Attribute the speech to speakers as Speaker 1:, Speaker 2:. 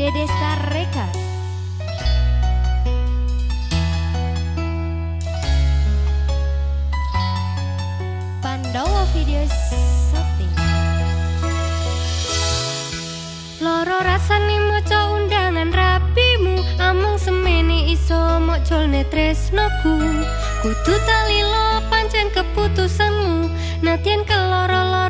Speaker 1: Dede Star Reka Pandawa Video Shopping.
Speaker 2: Loro rasane maca undangan rapimu amang semeni iso mocol kutu tali talilo pancen keputusanmu natian keloro-loro